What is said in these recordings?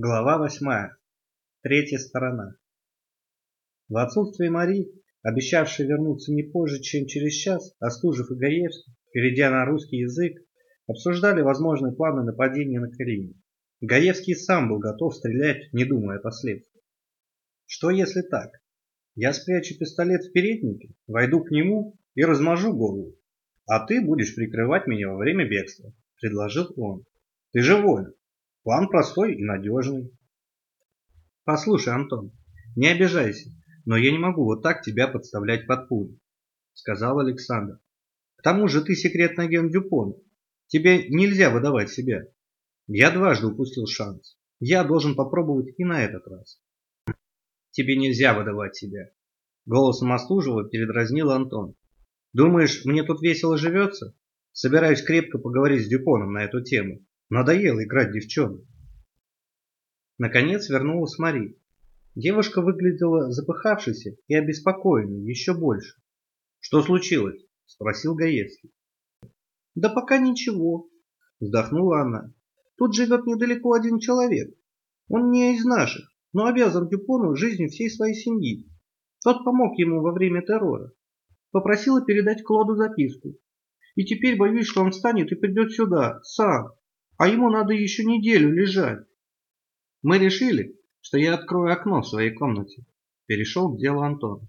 Глава восьмая. Третья сторона. В отсутствие Мари, обещавшей вернуться не позже, чем через час, Остужев и перейдя на русский язык, обсуждали возможные планы нападения на Калинин. Гаевский сам был готов стрелять, не думая о последствиях. Что если так? Я спрячу пистолет в переднике, войду к нему и размажу голову, а ты будешь прикрывать меня во время бегства, предложил он. Ты же воин. План простой и надежный. Послушай, Антон, не обижайся, но я не могу вот так тебя подставлять под пулю, сказал Александр. К тому же ты секретный агент Дюпона. Тебе нельзя выдавать себя. Я дважды упустил шанс. Я должен попробовать и на этот раз. Тебе нельзя выдавать себя. Голосом Остужева передразнил Антон. Думаешь, мне тут весело живется? Собираюсь крепко поговорить с Дюпоном на эту тему. Надоело играть девчонок. Наконец вернулась Мари. Девушка выглядела запыхавшейся и обеспокоенной еще больше. «Что случилось?» – спросил Гаевский. «Да пока ничего», – вздохнула она. «Тут живет недалеко один человек. Он не из наших, но обязан Дюпону жизнью всей своей семьи. Тот помог ему во время террора. Попросила передать Клоду записку. И теперь боюсь, что он встанет и придет сюда, сам, а ему надо еще неделю лежать. Мы решили, что я открою окно в своей комнате. Перешел к делу Антон.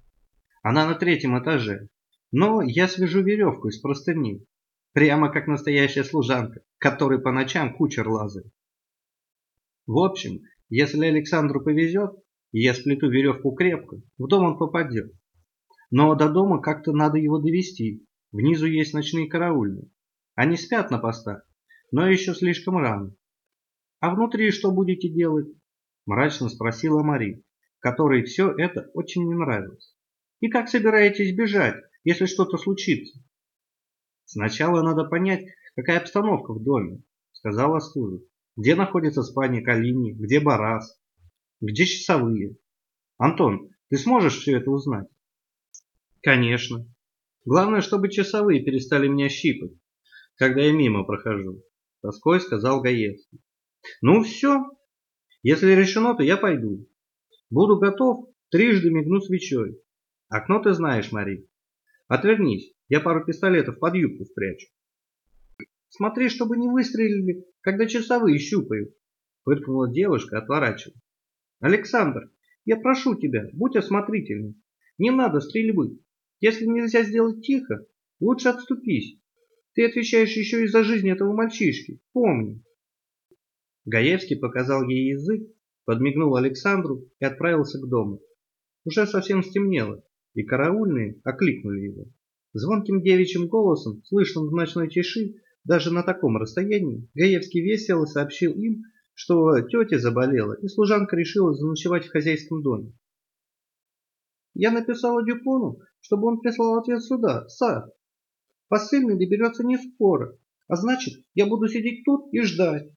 Она на третьем этаже. Но я свяжу веревку из простыни. Прямо как настоящая служанка, которой по ночам кучер лазает. В общем, если Александру повезет, и я сплету веревку крепко, в дом он попадет. Но до дома как-то надо его довести. Внизу есть ночные караульные. Они спят на постах но еще слишком рано. «А внутри что будете делать?» – мрачно спросила Мари, которой все это очень не нравилось. «И как собираетесь бежать, если что-то случится?» «Сначала надо понять, какая обстановка в доме», – сказала Стужев. «Где находится спальня Калини, где Барас, где часовые? Антон, ты сможешь все это узнать?» «Конечно. Главное, чтобы часовые перестали меня щипать, когда я мимо прохожу тоской сказал Гаевский. Ну все, если решено, то я пойду. Буду готов трижды мигнуть свечой. Окно ты знаешь, Мари. Отвернись, я пару пистолетов под юбку спрячу. Смотри, чтобы не выстрелили, когда часовые щупают, фыркнула девушка, отворачивая. Александр, я прошу тебя, будь осмотрительным. Не надо стрельбы. Если нельзя сделать тихо, лучше отступись. Ты отвечаешь еще и за жизнь этого мальчишки. Помни. Гаевский показал ей язык, подмигнул Александру и отправился к дому. Уже совсем стемнело, и караульные окликнули его. Звонким девичьим голосом, слышным в ночной тиши, даже на таком расстоянии, Гаевский весело сообщил им, что тетя заболела, и служанка решила заночевать в хозяйском доме. Я написала Дюпону, чтобы он прислал ответ сюда, сад, Посыльный доберется не скоро, а значит, я буду сидеть тут и ждать.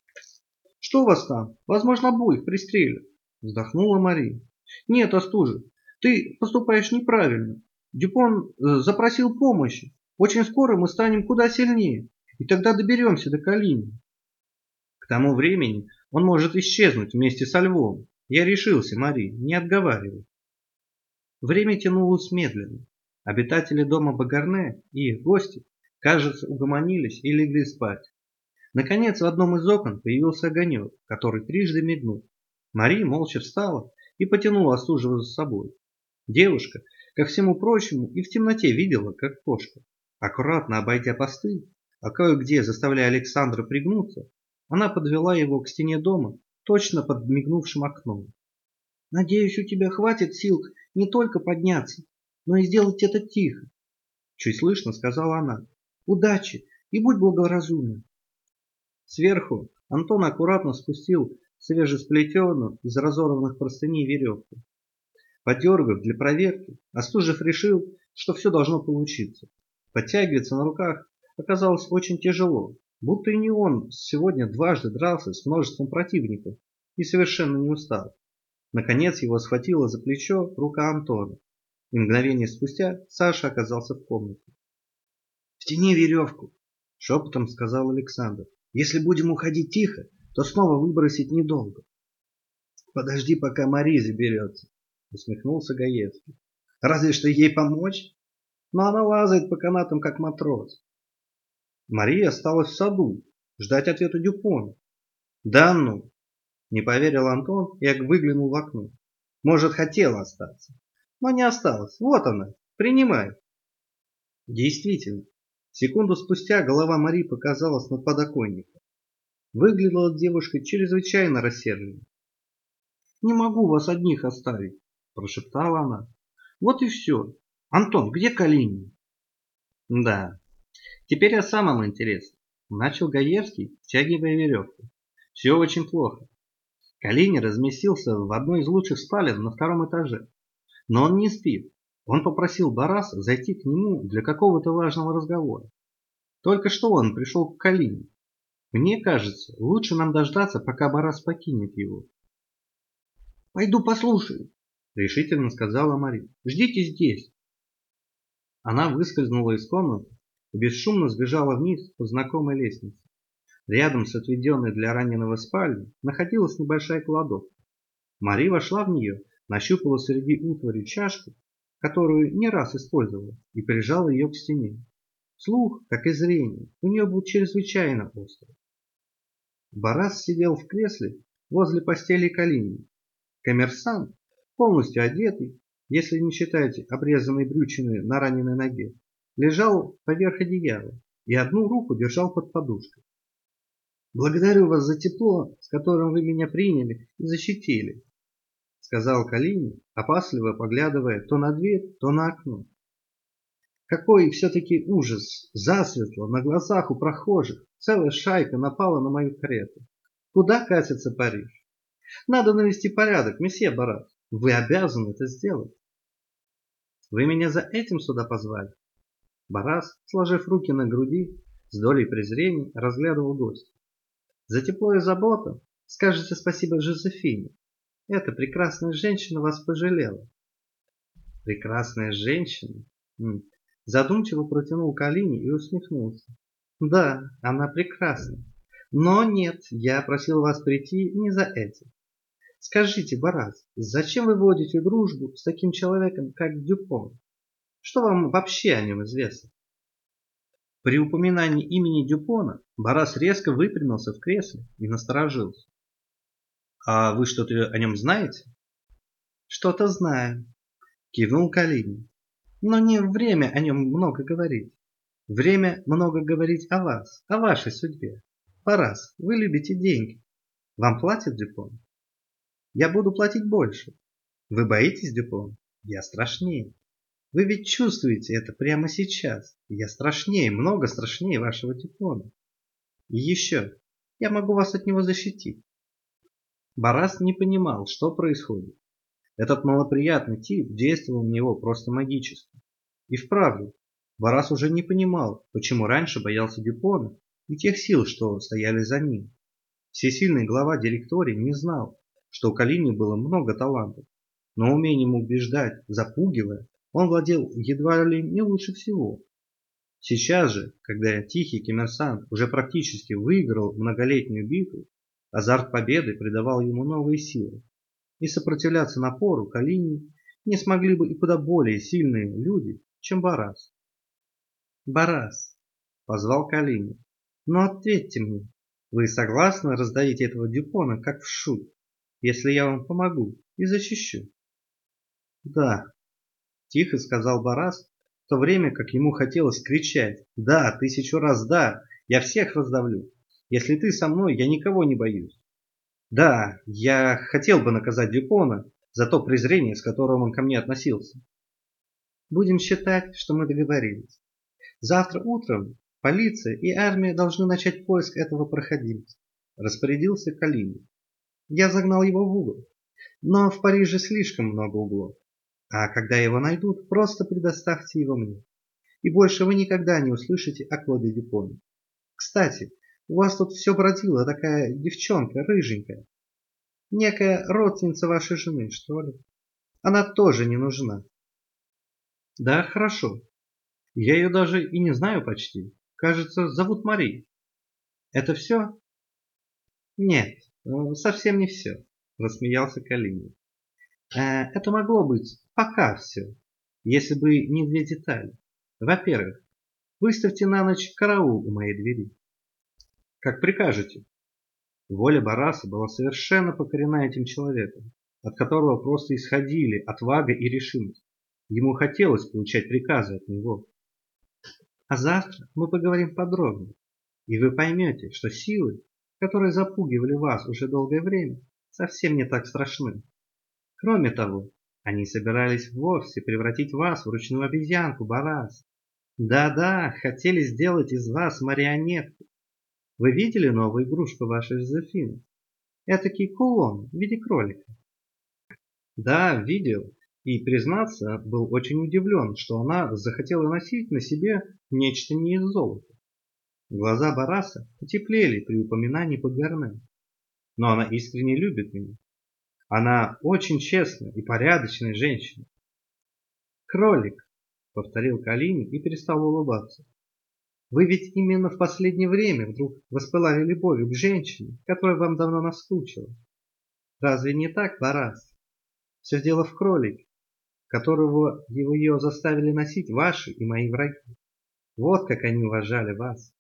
Что у вас там? Возможно, обоих пристрелят. Вздохнула Мария. Нет, Остужи, ты поступаешь неправильно. Дюпон э, запросил помощи. Очень скоро мы станем куда сильнее, и тогда доберемся до Калини. К тому времени он может исчезнуть вместе со львом. Я решился, Мари, не отговаривай. Время тянулось медленно. Обитатели дома Багарне и их гости, кажется, угомонились и легли спать. Наконец, в одном из окон появился огонек, который трижды мигнул. Мари молча встала и потянула Остужева за собой. Девушка, ко всему прочему, и в темноте видела, как кошка. Аккуратно обойдя посты, а кое-где заставляя Александра пригнуться, она подвела его к стене дома, точно под мигнувшим окном. «Надеюсь, у тебя хватит сил не только подняться, но и сделать это тихо. Чуть слышно сказала она. Удачи и будь благоразумен. Сверху Антон аккуратно спустил свежесплетенную из разорванных простыней веревку. Подергав для проверки, Остужев решил, что все должно получиться. Подтягиваться на руках оказалось очень тяжело, будто и не он сегодня дважды дрался с множеством противников и совершенно не устал. Наконец его схватила за плечо рука Антона и мгновение спустя Саша оказался в комнате. «Втяни веревку!» – шепотом сказал Александр. «Если будем уходить тихо, то снова выбросить недолго». Подожди, пока Мари заберется, усмехнулся Гаевский. Разве что ей помочь? Но она лазает по канатам, как матрос. Мария осталась в саду, ждать ответа Дюпона. Да ну, не поверил Антон и выглянул в окно. Может, хотела остаться, но не осталась. Вот она, принимай. Действительно, секунду спустя голова Марии показалась над подоконником. Выглядела девушка чрезвычайно рассерженной. «Не могу вас одних оставить», – прошептала она. «Вот и все. Антон, где Калинин?» «Да, теперь о самом интересном», – начал Гаевский, втягивая веревку. «Все очень плохо. Калини разместился в одной из лучших спален на втором этаже. Но он не спит. Он попросил Бараса зайти к нему для какого-то важного разговора. Только что он пришел к Калине. Мне кажется, лучше нам дождаться, пока Барас покинет его. «Пойду послушаю», — решительно сказала Мария. «Ждите здесь». Она выскользнула из комнаты и бесшумно сбежала вниз по знакомой лестнице. Рядом с отведенной для раненого спальней находилась небольшая кладовка. Мари вошла в нее, нащупала среди утвари чашку, которую не раз использовала, и прижала ее к стене. Слух, как и зрение, у нее был чрезвычайно острый. Барас сидел в кресле возле постели Калинина. Коммерсант, полностью одетый, если не считать обрезанной брючины на раненой ноге, лежал поверх одеяла и одну руку держал под подушкой. Благодарю вас за тепло, с которым вы меня приняли и защитили, сказал Калинин, опасливо поглядывая то на дверь, то на окно. Какой все-таки ужас! Засветло, на глазах у прохожих. Целая шайка напала на мою карету. Куда катится Париж? Надо навести порядок, месье Барат. Вы обязаны это сделать. Вы меня за этим сюда позвали? Барас, сложив руки на груди, с долей презрения разглядывал гостя. За тепло и заботу скажете спасибо Жозефине. Эта прекрасная женщина вас пожалела. Прекрасная женщина? Задумчиво протянул Калини и усмехнулся. Да, она прекрасна. Но нет, я просил вас прийти не за этим. Скажите, Барас, зачем вы водите дружбу с таким человеком, как Дюпон? Что вам вообще о нем известно? При упоминании имени Дюпона Барас резко выпрямился в кресле и насторожился. «А вы что-то о нем знаете?» «Что-то знаю», – кивнул Калинин. «Но не время о нем много говорить. Время много говорить о вас, о вашей судьбе. Барас, вы любите деньги. Вам платят Дюпон? Я буду платить больше. Вы боитесь Дюпон? Я страшнее. Вы ведь чувствуете это прямо сейчас. Я страшнее, много страшнее вашего диплома. И еще, я могу вас от него защитить. Барас не понимал, что происходит. Этот малоприятный тип действовал на него просто магически. И вправду, Барас уже не понимал, почему раньше боялся Дюпона и тех сил, что стояли за ним. Всесильный глава директории не знал, что у Калини было много талантов, но умением убеждать, запугивая, он владел едва ли не лучше всего. Сейчас же, когда тихий коммерсант уже практически выиграл многолетнюю битву, азарт победы придавал ему новые силы. И сопротивляться напору Калини не смогли бы и куда более сильные люди, чем Барас. «Барас!» – позвал Калини. «Ну ответьте мне, вы согласны раздавить этого Дюпона как в шут, если я вам помогу и защищу?» «Да», Тихо сказал Барас, в то время как ему хотелось кричать. Да, тысячу раз да, я всех раздавлю. Если ты со мной, я никого не боюсь. Да, я хотел бы наказать Дюпона за то презрение, с которым он ко мне относился. Будем считать, что мы договорились. Завтра утром полиция и армия должны начать поиск этого проходимца. Распорядился Калини. Я загнал его в угол. Но в Париже слишком много углов. А когда его найдут, просто предоставьте его мне. И больше вы никогда не услышите о Клоде Дюпоне. Кстати, у вас тут все бродила такая девчонка, рыженькая. Некая родственница вашей жены, что ли? Она тоже не нужна. Да, хорошо. Я ее даже и не знаю почти. Кажется, зовут Мари. Это все? Нет, совсем не все. рассмеялся Калинин. Э, это могло быть пока все, если бы не две детали. Во-первых, выставьте на ночь караул у моей двери. Как прикажете. Воля Бараса была совершенно покорена этим человеком, от которого просто исходили отвага и решимость. Ему хотелось получать приказы от него. А завтра мы поговорим подробно, и вы поймете, что силы, которые запугивали вас уже долгое время, совсем не так страшны. Кроме того, они собирались вовсе превратить вас в ручную обезьянку, Барас. Да-да, хотели сделать из вас марионетку. Вы видели новую игрушку вашей Жозефины? Этакий кулон в виде кролика. Да, видел. И, признаться, был очень удивлен, что она захотела носить на себе нечто не из золота. Глаза Бараса потеплели при упоминании Пагарне. Но она искренне любит меня. Она очень честная и порядочная женщина. «Кролик», — повторил Калини и перестал улыбаться. «Вы ведь именно в последнее время вдруг воспылали любовью к женщине, которая вам давно наскучила. Разве не так, Барас? Все дело в кролике которого его ее заставили носить ваши и мои враги. Вот как они уважали вас.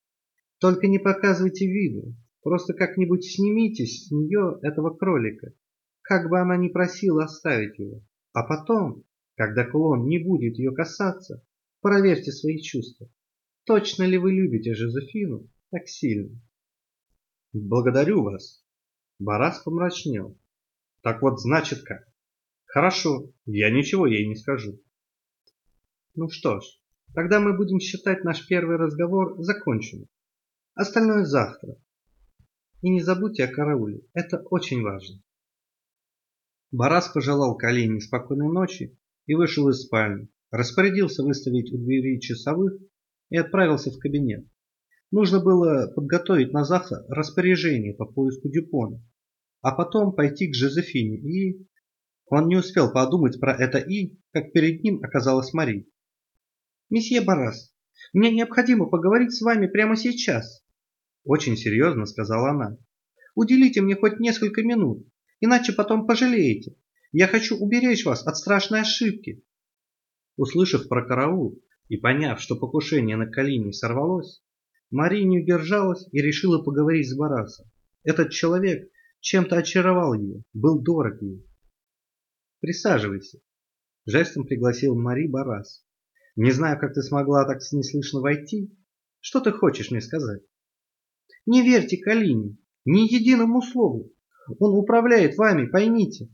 Только не показывайте виду, просто как-нибудь снимите с нее этого кролика, как бы она ни просила оставить его. А потом, когда клон не будет ее касаться, проверьте свои чувства. Точно ли вы любите Жозефину так сильно? Благодарю вас. Барас помрачнел. Так вот, значит как? Хорошо, я ничего ей не скажу. Ну что ж, тогда мы будем считать наш первый разговор законченным. Остальное завтра. И не забудьте о карауле, это очень важно. Барас пожелал Калине спокойной ночи и вышел из спальни, распорядился выставить у двери часовых и отправился в кабинет. Нужно было подготовить на завтра распоряжение по поиску Дюпона, а потом пойти к Жозефине и он не успел подумать про это и, как перед ним оказалась Мари. «Месье Барас, мне необходимо поговорить с вами прямо сейчас», – очень серьезно сказала она. «Уделите мне хоть несколько минут, иначе потом пожалеете. Я хочу уберечь вас от страшной ошибки». Услышав про караул и поняв, что покушение на Калине сорвалось, Мари не удержалась и решила поговорить с Барасом. Этот человек чем-то очаровал ее, был дорог ей. Присаживайся. Жестом пригласил Мари Барас. Не знаю, как ты смогла так неслышно войти. Что ты хочешь мне сказать? Не верьте Калине, ни единому слову. Он управляет вами, поймите.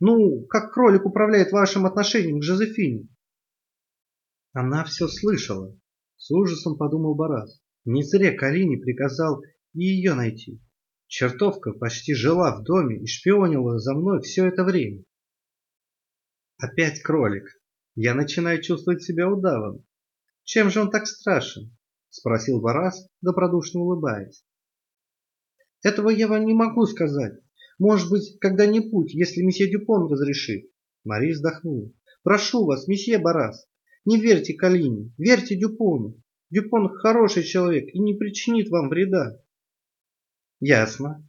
Ну, как кролик управляет вашим отношением к Жозефине. Она все слышала. С ужасом подумал Барас. Не зря Калине приказал и ее найти. Чертовка почти жила в доме и шпионила за мной все это время. Опять кролик. Я начинаю чувствовать себя удавом. Чем же он так страшен? Спросил Барас, добродушно улыбаясь. Этого я вам не могу сказать. Может быть, когда-нибудь, если месье Дюпон разрешит. Мари вздохнула. Прошу вас, месье Барас, не верьте Калине, верьте Дюпону. Дюпон хороший человек и не причинит вам вреда. Ясно.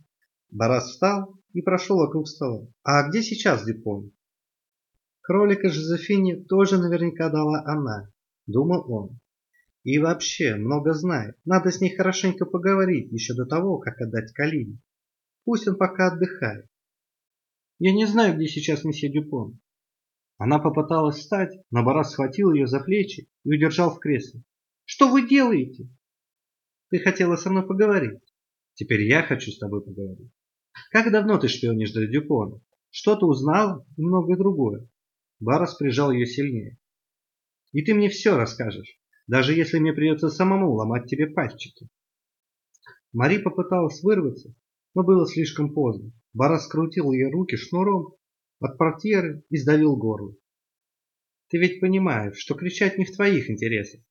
Барас встал и прошел вокруг стола. А где сейчас Дюпон? Кролика Жозефине тоже наверняка дала она, думал он. И вообще, много знает. Надо с ней хорошенько поговорить еще до того, как отдать Калине. Пусть он пока отдыхает. Я не знаю, где сейчас месье Дюпон. Она попыталась встать, но Барас схватил ее за плечи и удержал в кресле. Что вы делаете? Ты хотела со мной поговорить. Теперь я хочу с тобой поговорить. Как давно ты шпионишь для Дюпона? Что ты узнал и многое другое. Барас прижал ее сильнее. «И ты мне все расскажешь, даже если мне придется самому ломать тебе пальчики». Мари попыталась вырваться, но было слишком поздно. Барас скрутил ее руки шнуром от портьеры и сдавил горло. «Ты ведь понимаешь, что кричать не в твоих интересах.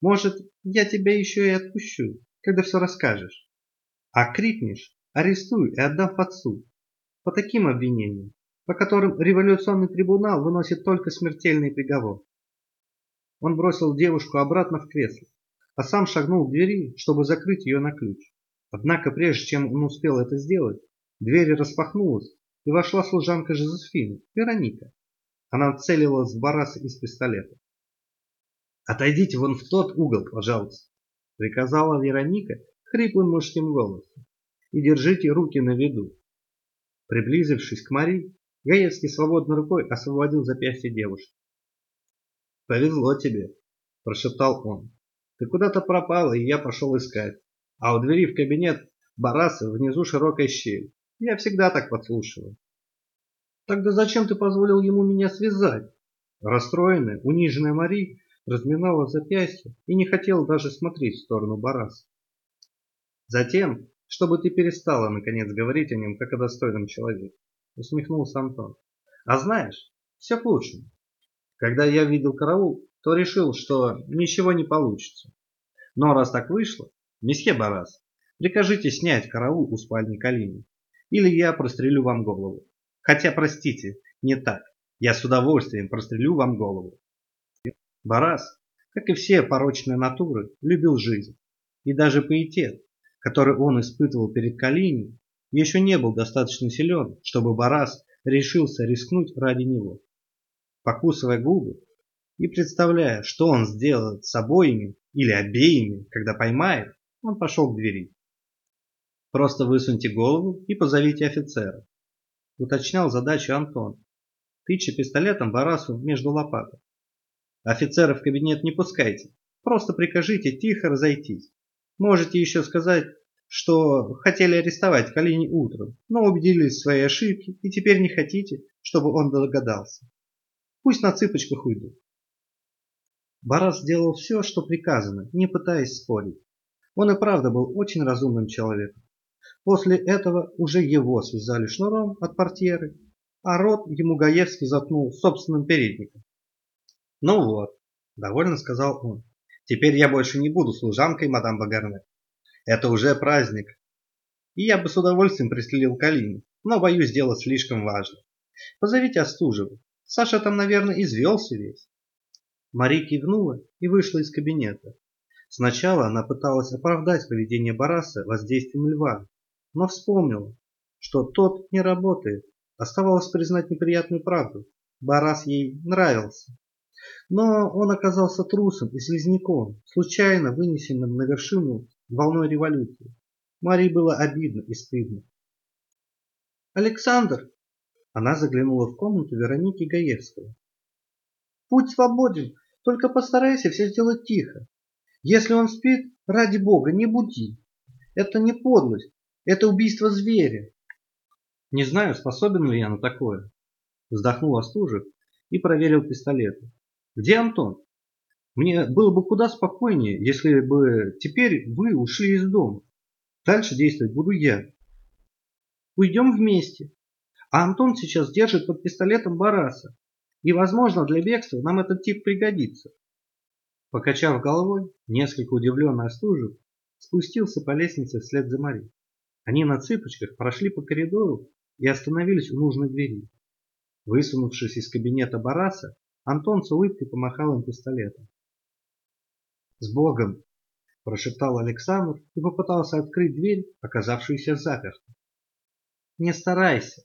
Может, я тебя еще и отпущу, когда все расскажешь. А крикнешь, арестую и отдам под суд. По таким обвинениям по которым революционный трибунал выносит только смертельный приговор. Он бросил девушку обратно в кресло, а сам шагнул к двери, чтобы закрыть ее на ключ. Однако прежде чем он успел это сделать, дверь распахнулась, и вошла служанка Жозефина, Вероника. Она целилась в Бараса из пистолета. «Отойдите вон в тот угол, пожалуйста», — приказала Вероника хриплым мужским голосом. «И держите руки на виду». Приблизившись к Марии, Гаевский свободной рукой освободил запястье девушки. «Повезло тебе», – прошептал он. «Ты куда-то пропала, и я пошел искать. А у двери в кабинет Бараса внизу широкая щель. Я всегда так подслушиваю». «Тогда зачем ты позволил ему меня связать?» Расстроенная, униженная Мари разминала запястье и не хотела даже смотреть в сторону Бараса. «Затем, чтобы ты перестала, наконец, говорить о нем, как о достойном человеке», усмехнулся Антон. «А знаешь, все к лучшему. Когда я видел караул, то решил, что ничего не получится. Но раз так вышло, месье Барас, прикажите снять караул у спальни Калины, или я прострелю вам голову. Хотя, простите, не так. Я с удовольствием прострелю вам голову. Барас, как и все порочные натуры, любил жизнь. И даже пиетет, который он испытывал перед Калиней, еще не был достаточно силен, чтобы Барас решился рискнуть ради него покусывая губы и представляя, что он сделает с обоими или обеими, когда поймает, он пошел к двери. «Просто высуньте голову и позовите офицера», – уточнял задачу Антон, тыча пистолетом Барасу между лопаток. «Офицера в кабинет не пускайте, просто прикажите тихо разойтись. Можете еще сказать, что хотели арестовать Калини утром, но убедились в своей ошибке и теперь не хотите, чтобы он догадался. Пусть на цыпочках уйдут. Барас сделал все, что приказано, не пытаясь спорить. Он и правда был очень разумным человеком. После этого уже его связали шнуром от портьеры, а рот ему Гаевский заткнул собственным передником. «Ну вот», — довольно сказал он, — «теперь я больше не буду служанкой мадам Багарне. Это уже праздник. И я бы с удовольствием пристрелил Калину, но боюсь дело слишком важно. Позовите Остужева, Саша там, наверное, извелся весь. Мари кивнула и вышла из кабинета. Сначала она пыталась оправдать поведение Бараса воздействием льва, но вспомнила, что тот не работает. Оставалось признать неприятную правду. Барас ей нравился. Но он оказался трусом и слизняком, случайно вынесенным на вершину волной революции. Марии было обидно и стыдно. «Александр!» Она заглянула в комнату Вероники Гаевской. «Путь свободен, только постарайся все сделать тихо. Если он спит, ради бога, не буди. Это не подлость, это убийство зверя». «Не знаю, способен ли я на такое», вздохнул Остужев и проверил пистолеты. «Где Антон? Мне было бы куда спокойнее, если бы теперь вы ушли из дома. Дальше действовать буду я. Уйдем вместе, а Антон сейчас держит под пистолетом Бараса. И, возможно, для бегства нам этот тип пригодится. Покачав головой, несколько удивленно остужив, спустился по лестнице вслед за Мари. Они на цыпочках прошли по коридору и остановились у нужной двери. Высунувшись из кабинета Бараса, Антон с улыбкой помахал им пистолетом. «С Богом!» – прошептал Александр и попытался открыть дверь, оказавшуюся запертой. «Не старайся!»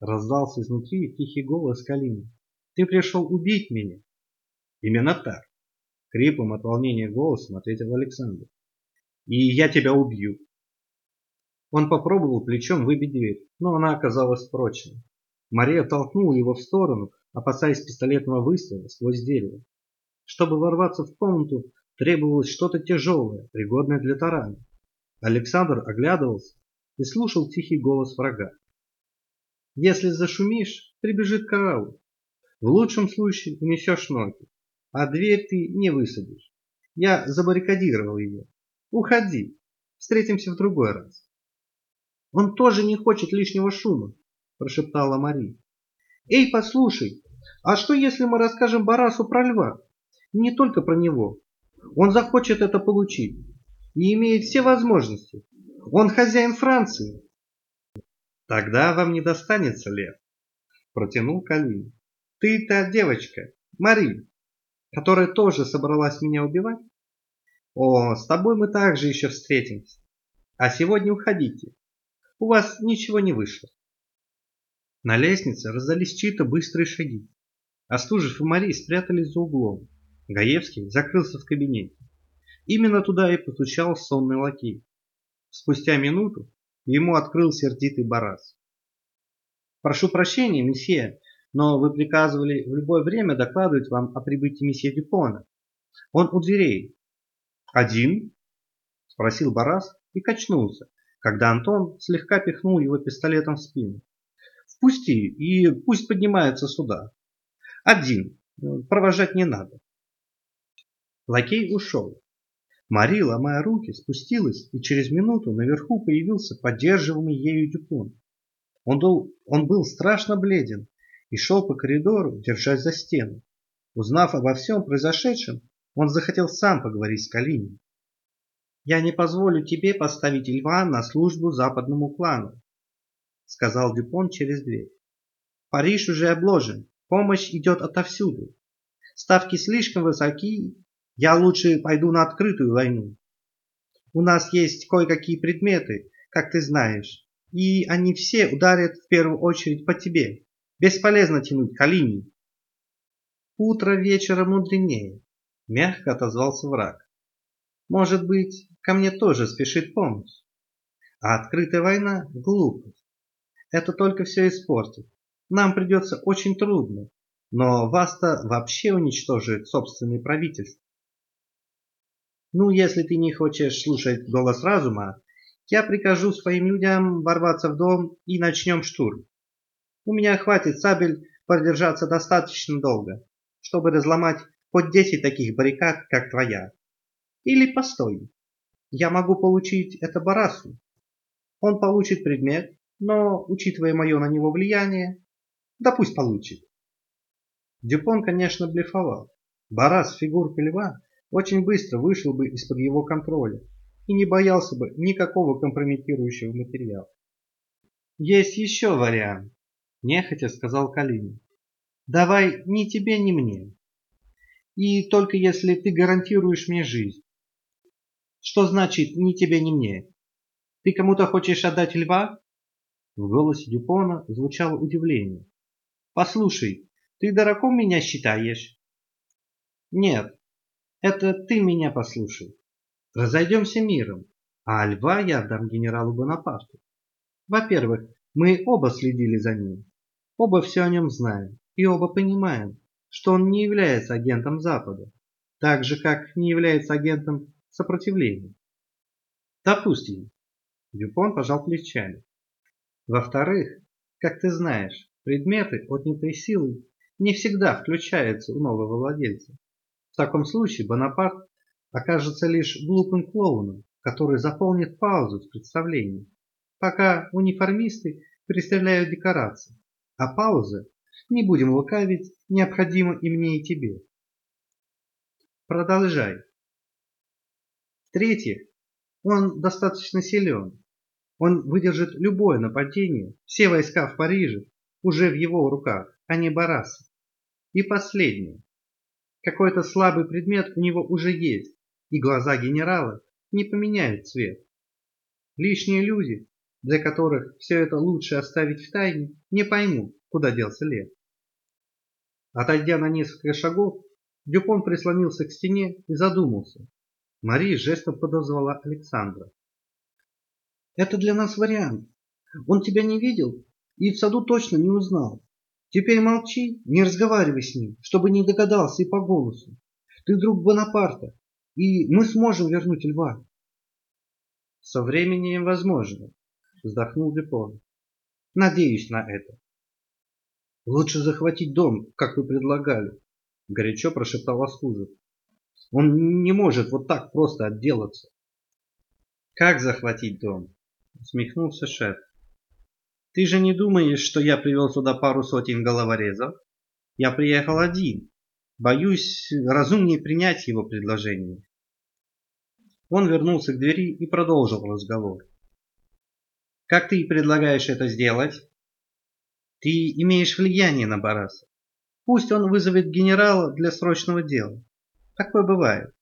Раздался изнутри тихий голос Калины. «Ты пришел убить меня?» «Именно так!» Хриплым от волнения голосом ответил Александр. «И я тебя убью!» Он попробовал плечом выбить дверь, но она оказалась прочной. Мария толкнула его в сторону, опасаясь пистолетного выстрела сквозь дерево. Чтобы ворваться в комнату, требовалось что-то тяжелое, пригодное для тарана. Александр оглядывался и слушал тихий голос врага. Если зашумишь, прибежит караул. В лучшем случае унесешь ноги, а дверь ты не высадишь. Я забаррикадировал ее. Уходи, встретимся в другой раз. Он тоже не хочет лишнего шума, прошептала Мария. Эй, послушай, а что если мы расскажем Барасу про льва? Не только про него. Он захочет это получить и имеет все возможности. Он хозяин Франции. Тогда вам не достанется лев, протянул Калин. Ты та девочка, Мари, которая тоже собралась меня убивать? О, с тобой мы также еще встретимся. А сегодня уходите. У вас ничего не вышло. На лестнице раздались чьи-то быстрые шаги. Остужев и Мария спрятались за углом. Гаевский закрылся в кабинете. Именно туда и постучал сонный лакей. Спустя минуту ему открыл сердитый барас. «Прошу прощения, месье, но вы приказывали в любое время докладывать вам о прибытии месье Дюпона. Он у дверей». «Один?» – спросил Барас и качнулся, когда Антон слегка пихнул его пистолетом в спину. «Впусти и пусть поднимается сюда. Один. Провожать не надо». Лакей ушел. Мари, ломая руки, спустилась, и через минуту наверху появился поддерживаемый ею Дюпон. Он был, он был страшно бледен и шел по коридору, держась за стену. Узнав обо всем произошедшем, он захотел сам поговорить с Калининым. «Я не позволю тебе поставить льва на службу западному клану», сказал Дюпон через дверь. «Париж уже обложен, помощь идет отовсюду. Ставки слишком высоки, я лучше пойду на открытую войну. У нас есть кое-какие предметы, как ты знаешь, и они все ударят в первую очередь по тебе. Бесполезно тянуть Калини. Утро вечера мудренее, мягко отозвался враг. Может быть, ко мне тоже спешит помощь. А открытая война – глупость. Это только все испортит. Нам придется очень трудно, но вас-то вообще уничтожит собственное правительство. Ну, если ты не хочешь слушать голос разума, я прикажу своим людям ворваться в дом и начнем штурм. У меня хватит сабель продержаться достаточно долго, чтобы разломать хоть десять таких баррикад, как твоя. Или постой, я могу получить это Барасу. Он получит предмет, но, учитывая мое на него влияние, да пусть получит. Дюпон, конечно, блефовал. Барас, фигурка льва, очень быстро вышел бы из-под его контроля и не боялся бы никакого компрометирующего материала. «Есть еще вариант», – нехотя сказал Калинин. «Давай ни тебе, ни мне. И только если ты гарантируешь мне жизнь». «Что значит ни тебе, ни мне? Ты кому-то хочешь отдать льва?» В голосе Дюпона звучало удивление. «Послушай, ты дураком меня считаешь?» «Нет, это ты меня послушай. Разойдемся миром, а льва я отдам генералу Бонапарту. Во-первых, мы оба следили за ним. Оба все о нем знаем и оба понимаем, что он не является агентом Запада, так же, как не является агентом сопротивления. Допустим. Дюпон пожал плечами. Во-вторых, как ты знаешь, предметы, отнятые силой, не всегда включаются у нового владельца. В таком случае Бонапарт окажется лишь глупым клоуном, который заполнит паузу в представлении, пока униформисты переставляют декорации. А пауза, не будем лукавить, необходима и мне, и тебе. Продолжай. В-третьих, он достаточно силен. Он выдержит любое нападение, все войска в Париже уже в его руках, а не Бараса. И последнее. Какой-то слабый предмет у него уже есть, и глаза генерала не поменяют цвет. Лишние люди, для которых все это лучше оставить в тайне, не поймут, куда делся лев. Отойдя на несколько шагов, Дюпон прислонился к стене и задумался. Мария жестом подозвала Александра. «Это для нас вариант. Он тебя не видел и в саду точно не узнал. Теперь молчи, не разговаривай с ним, чтобы не догадался и по голосу. Ты друг Бонапарта, и мы сможем вернуть льва. Со временем возможно, вздохнул Депон. Надеюсь на это. Лучше захватить дом, как вы предлагали, горячо прошептал Аскузов. Он не может вот так просто отделаться. Как захватить дом? Усмехнулся шеф. Ты же не думаешь, что я привел сюда пару сотен головорезов? Я приехал один. Боюсь, разумнее принять его предложение. Он вернулся к двери и продолжил разговор. Как ты предлагаешь это сделать? Ты имеешь влияние на Бараса. Пусть он вызовет генерала для срочного дела. Такое бывает.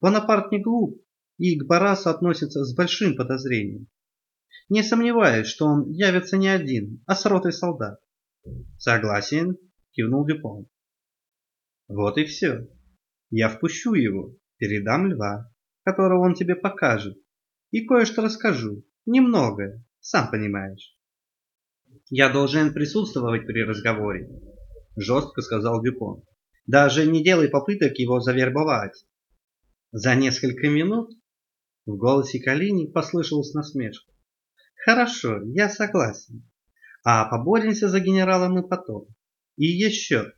Бонапарт не глуп и к Барасу относится с большим подозрением. Не сомневаюсь, что он явится не один, а с ротой солдат. Согласен, кивнул Дюпон. Вот и все. Я впущу его, передам льва, которого он тебе покажет, и кое-что расскажу, немного, сам понимаешь. Я должен присутствовать при разговоре, жестко сказал Дюпон. Даже не делай попыток его завербовать. За несколько минут в голосе Калини послышалась насмешка. Хорошо, я согласен. А поборемся за генерала мы потом. И еще,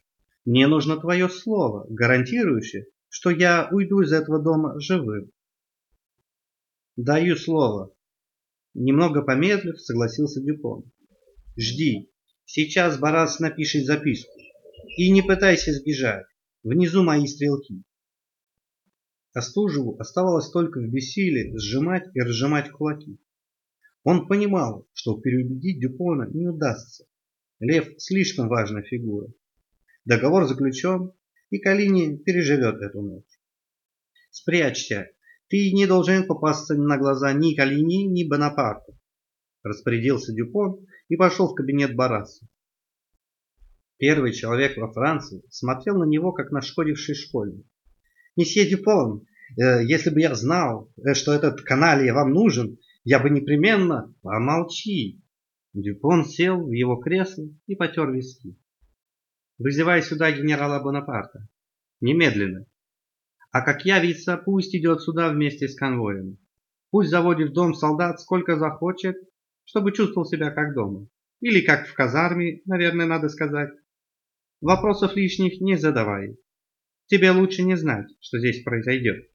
мне нужно твое слово, гарантирующее, что я уйду из этого дома живым. Даю слово. Немного помедлив, согласился Дюпон. Жди. Сейчас Барас напишет записку. И не пытайся сбежать. Внизу мои стрелки. Остужеву оставалось только в бессилии сжимать и разжимать кулаки. Он понимал, что переубедить Дюпона не удастся. Лев слишком важная фигура. Договор заключен, и Калини переживет эту ночь. Спрячься. Ты не должен попасться на глаза ни Калини, ни Бонапарту. Распорядился Дюпон и пошел в кабинет Бараса. Первый человек во Франции смотрел на него, как на шкодивший школьник. «Месье Дюпон, э, если бы я знал, э, что этот каналья вам нужен, я бы непременно...» «Помолчи!» Дюпон сел в его кресло и потер виски. «Вызывай сюда генерала Бонапарта. Немедленно. А как явится, пусть идет сюда вместе с конвоем. Пусть заводит в дом солдат сколько захочет, чтобы чувствовал себя как дома. Или как в казарме, наверное, надо сказать. Вопросов лишних не задавай. Тебе лучше не знать, что здесь произойдет.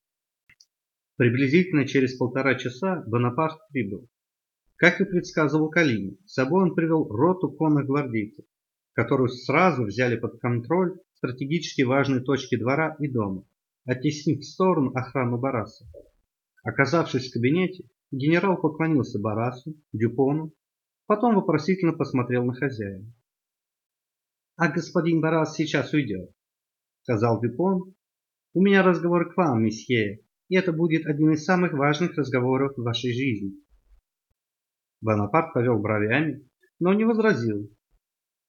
Приблизительно через полтора часа Бонапарт прибыл. Как и предсказывал Калинин, с собой он привел роту конных гвардейцев, которую сразу взяли под контроль стратегически важные точки двора и дома, оттеснив в сторону охрану Бараса. Оказавшись в кабинете, генерал поклонился Барасу, Дюпону, потом вопросительно посмотрел на хозяина. «А господин Барас сейчас уйдет», — сказал Дюпон. «У меня разговор к вам, месье, и это будет один из самых важных разговоров в вашей жизни». Бонапарт повел бровями, но не возразил.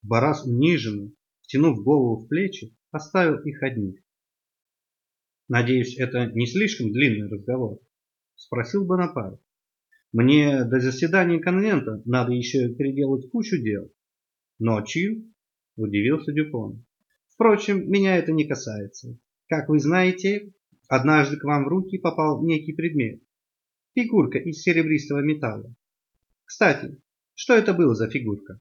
Барас униженный, втянув голову в плечи, оставил их одних. «Надеюсь, это не слишком длинный разговор?» — спросил Бонапарт. «Мне до заседания конвента надо еще переделать кучу дел. Ночью – удивился Дюпон. «Впрочем, меня это не касается. Как вы знаете, однажды к вам в руки попал некий предмет. Фигурка из серебристого металла. Кстати, что это было за фигурка?»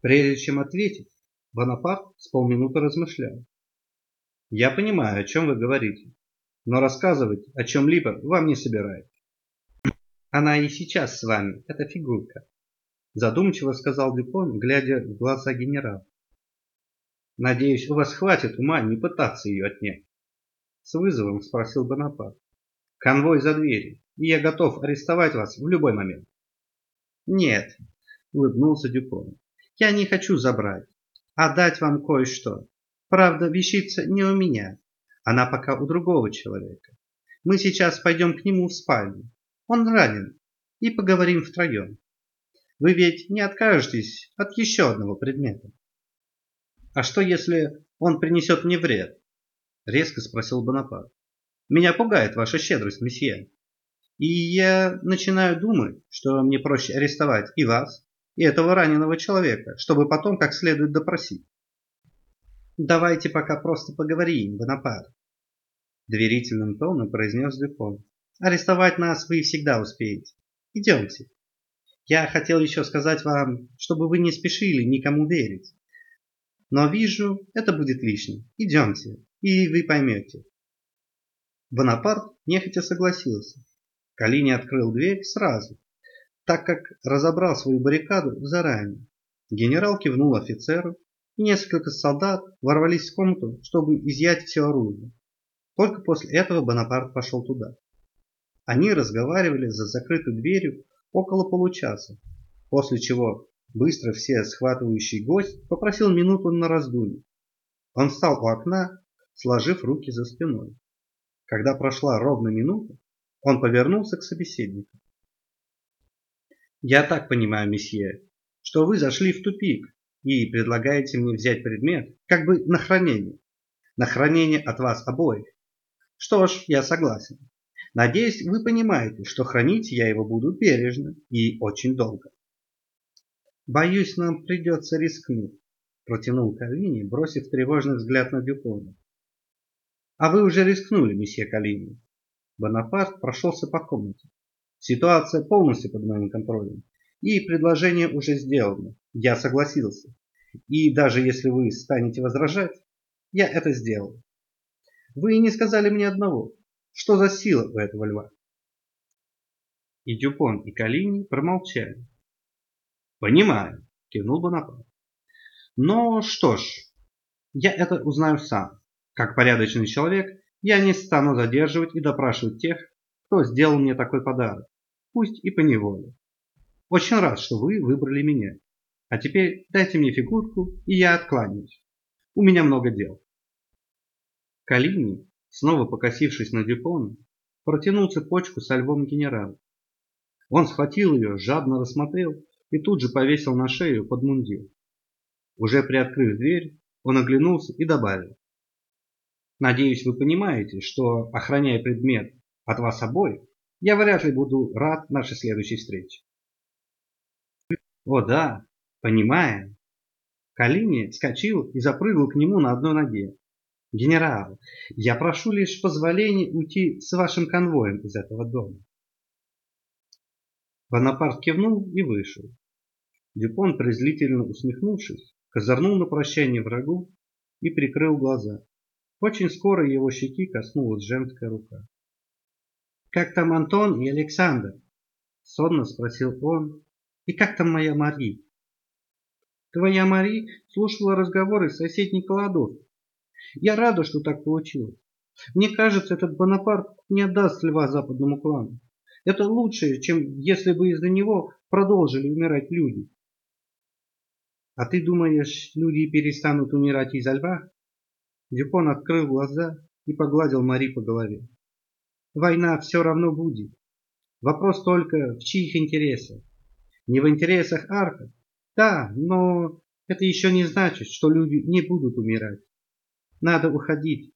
Прежде чем ответить, Бонапарт с полминуты размышлял. «Я понимаю, о чем вы говорите, но рассказывать о чем-либо вам не собираюсь. Она и сейчас с вами, эта фигурка задумчиво сказал Дюпон, глядя в глаза генерала. Надеюсь, у вас хватит ума не пытаться ее отнять. С вызовом спросил Бонапарт. Конвой за дверью, и я готов арестовать вас в любой момент. Нет, улыбнулся Дюпон. Я не хочу забрать, а дать вам кое-что. Правда, вещица не у меня. Она пока у другого человека. Мы сейчас пойдем к нему в спальню. Он ранен. И поговорим втроем. Вы ведь не откажетесь от еще одного предмета. А что, если он принесет мне вред? Резко спросил Бонапарт. Меня пугает ваша щедрость, месье. И я начинаю думать, что мне проще арестовать и вас, и этого раненого человека, чтобы потом как следует допросить. Давайте пока просто поговорим, Бонапарт. Доверительным тоном произнес Дюпон. Арестовать нас вы всегда успеете. Идемте. Я хотел еще сказать вам, чтобы вы не спешили никому верить. Но вижу, это будет лишним. Идемте, и вы поймете. Бонапарт нехотя согласился. Калини открыл дверь сразу, так как разобрал свою баррикаду заранее. Генерал кивнул офицеру, и несколько солдат ворвались в комнату, чтобы изъять все оружие. Только после этого Бонапарт пошел туда. Они разговаривали за закрытой дверью около получаса, после чего быстро все схватывающий гость попросил минуту на раздумье. Он встал у окна, сложив руки за спиной. Когда прошла ровно минута, он повернулся к собеседнику. «Я так понимаю, месье, что вы зашли в тупик и предлагаете мне взять предмет как бы на хранение. На хранение от вас обоих. Что ж, я согласен. Надеюсь, вы понимаете, что хранить я его буду бережно и очень долго. Боюсь, нам придется рискнуть, протянул Калини, бросив тревожный взгляд на Дюпона. А вы уже рискнули, месье Калини. Бонапарт прошелся по комнате. Ситуация полностью под моим контролем. И предложение уже сделано. Я согласился. И даже если вы станете возражать, я это сделал. Вы не сказали мне одного. Что за сила у этого льва? И Дюпон, и Калини промолчали. Понимаю, кивнул Бонапарт. Но что ж, я это узнаю сам. Как порядочный человек, я не стану задерживать и допрашивать тех, кто сделал мне такой подарок, пусть и по неволе. Очень рад, что вы выбрали меня. А теперь дайте мне фигурку, и я откланяюсь. У меня много дел. Калини, снова покосившись на Дюпона, протянул цепочку со львом генерала. Он схватил ее, жадно рассмотрел и тут же повесил на шею под мундир. Уже приоткрыв дверь, он оглянулся и добавил. Надеюсь, вы понимаете, что, охраняя предмет от вас обоих, я вряд ли буду рад нашей следующей встрече. О да, понимаем. Калини вскочил и запрыгал к нему на одной ноге. Генерал, я прошу лишь позволения уйти с вашим конвоем из этого дома. Бонапарт кивнул и вышел. Дюпон, презрительно усмехнувшись, козырнул на прощание врагу и прикрыл глаза. Очень скоро его щеки коснулась женская рука. «Как там Антон и Александр?» — сонно спросил он. «И как там моя Мари?» «Твоя Мари слушала разговоры соседней кладовке. Я рада, что так получилось. Мне кажется, этот Бонапарт не отдаст льва западному клану. Это лучше, чем если бы из-за него продолжили умирать люди. А ты думаешь, люди перестанут умирать из-за льва? Дюпон открыл глаза и погладил Мари по голове. Война все равно будет. Вопрос только в чьих интересах. Не в интересах Арка? Да, но это еще не значит, что люди не будут умирать. Надо уходить.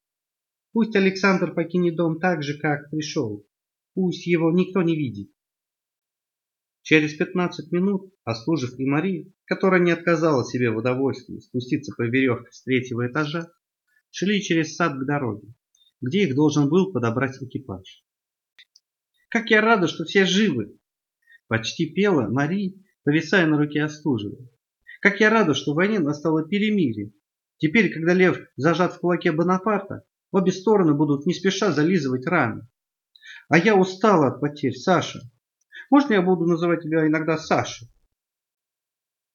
Пусть Александр покинет дом так же, как пришел. Пусть его никто не видит. Через пятнадцать минут, ослужив и Мари, которая не отказала себе в удовольствии спуститься по веревке с третьего этажа, шли через сад к дороге, где их должен был подобрать экипаж. «Как я рада, что все живы!» Почти пела Мари, повисая на руке Остужева. «Как я рада, что в войне настало перемирие. Теперь, когда лев зажат в кулаке Бонапарта, обе стороны будут не спеша зализывать раны. А я устала от потерь, Саша. Можно я буду называть тебя иногда Саша?»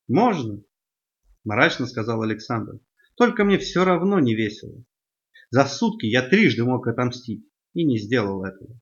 «Можно», – мрачно сказал Александр. Только мне все равно не весело. За сутки я трижды мог отомстить и не сделал этого.